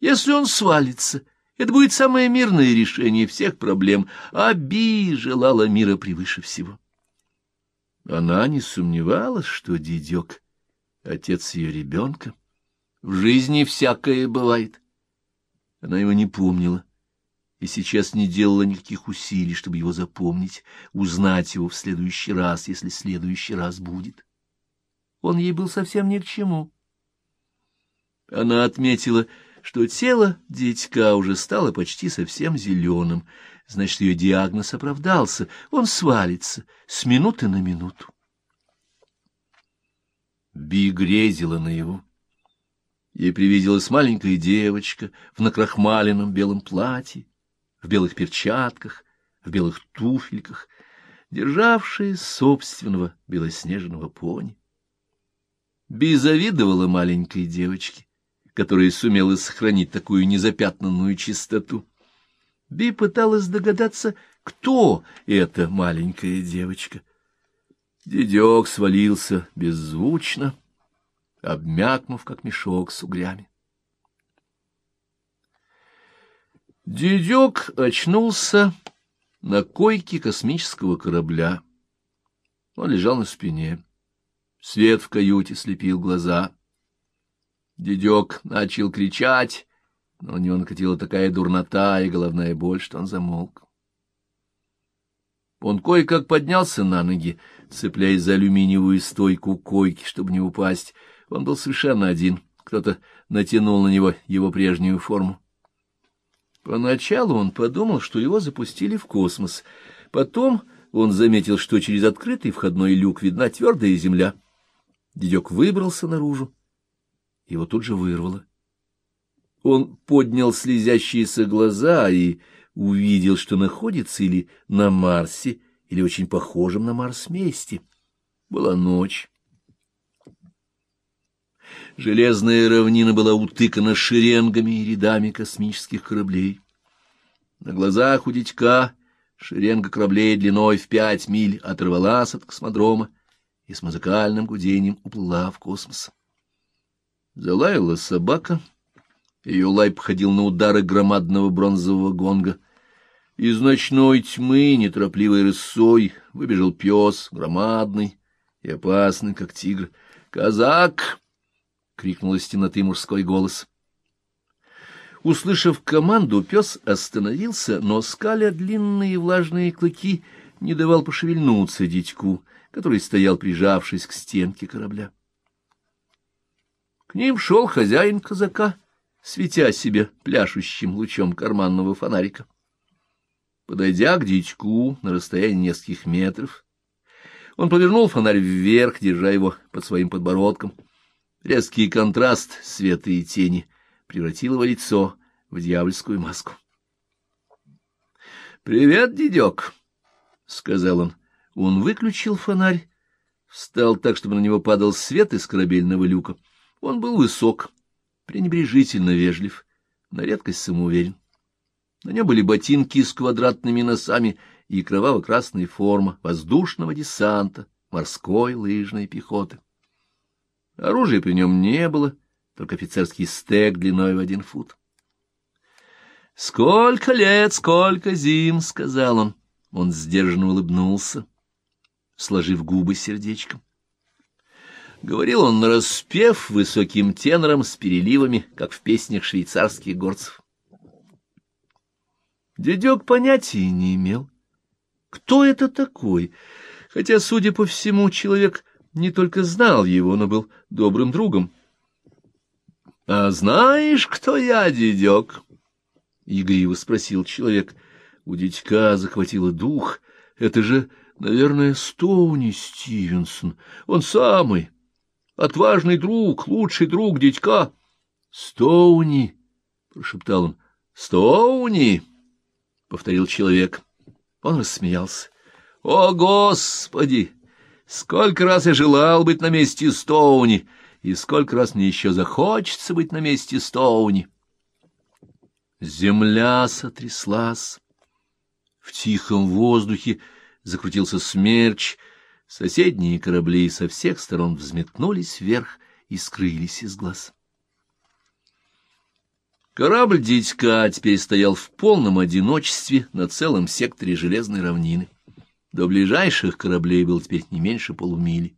Если он свалится, это будет самое мирное решение всех проблем, а желала мира превыше всего. Она не сомневалась, что дедек — отец ее ребенка. В жизни всякое бывает. Она его не помнила и сейчас не делала никаких усилий, чтобы его запомнить, узнать его в следующий раз, если следующий раз будет. Он ей был совсем ни к чему. Она отметила, что тело дитька уже стало почти совсем зеленым, значит, ее диагноз оправдался, он свалится с минуты на минуту. Би грезила наяву. Ей привиделась маленькая девочка в накрахмаленном белом платье, в белых перчатках, в белых туфельках, державшая собственного белоснежного пони. Би завидовала маленькой девочке, которая сумела сохранить такую незапятнанную чистоту. Би пыталась догадаться, кто эта маленькая девочка. Дедек свалился беззвучно, обмякнув, как мешок с угрями. Дедек очнулся на койке космического корабля. Он лежал на спине. Свет в каюте слепил глаза. Дедек начал кричать, но у него накатила такая дурнота и головная боль, что он замолк. Он кое-как поднялся на ноги, цепляясь за алюминиевую стойку койки, чтобы не упасть. Он был совершенно один. Кто-то натянул на него его прежнюю форму. Поначалу он подумал, что его запустили в космос. Потом он заметил, что через открытый входной люк видна твердая земля. Дедек выбрался наружу. Его тут же вырвало. Он поднял слезящиеся глаза и увидел, что находится или на Марсе, или очень похожем на Марс месте. Была ночь. Железная равнина была утыкана шеренгами и рядами космических кораблей. На глазах у дитька шеренга кораблей длиной в пять миль оторвалась от космодрома и с музыкальным гудением уплыла в космос. Залаяла собака. Ее лай походил на удары громадного бронзового гонга. Из ночной тьмы неторопливой рысой выбежал пес, громадный и опасный, как тигр. «Казак!» — крикнул из темноты мужской голос. Услышав команду, пес остановился, но, скаля длинные влажные клыки, не давал пошевельнуться дитьку, который стоял, прижавшись к стенке корабля. К ним шел хозяин казака, светя себе пляшущим лучом карманного фонарика. Подойдя к дитьку на расстоянии нескольких метров, он повернул фонарь вверх, держа его под своим подбородком — Резкий контраст света и тени превратил его лицо в дьявольскую маску. — Привет, дедек, — сказал он. Он выключил фонарь, встал так, чтобы на него падал свет из корабельного люка. Он был высок, пренебрежительно вежлив, на редкость самоуверен. На нем были ботинки с квадратными носами и кроваво-красная форма воздушного десанта, морской лыжной пехоты. Оружия при нем не было, только офицерский стек длиной в один фут. «Сколько лет, сколько зим!» — сказал он. Он сдержанно улыбнулся, сложив губы сердечком. Говорил он нараспев высоким тенором с переливами, как в песнях швейцарских горцев. Дедек понятия не имел, кто это такой, хотя, судя по всему, человек не только знал его, но был добрым другом. — А знаешь, кто я, дедек? — игриво спросил человек. У дядька захватило дух. Это же, наверное, Стоуни Стивенсон. Он самый. Отважный друг, лучший друг дядька. — Стоуни, — прошептал он. — Стоуни, — повторил человек. Он рассмеялся. — О, Господи! Сколько раз я желал быть на месте Стоуни, и сколько раз мне еще захочется быть на месте Стоуни. Земля сотряслась. В тихом воздухе закрутился смерч, соседние корабли со всех сторон взметнулись вверх и скрылись из глаз. Корабль «Дитька» теперь стоял в полном одиночестве на целом секторе железной равнины. До ближайших кораблей был теперь не меньше полумили.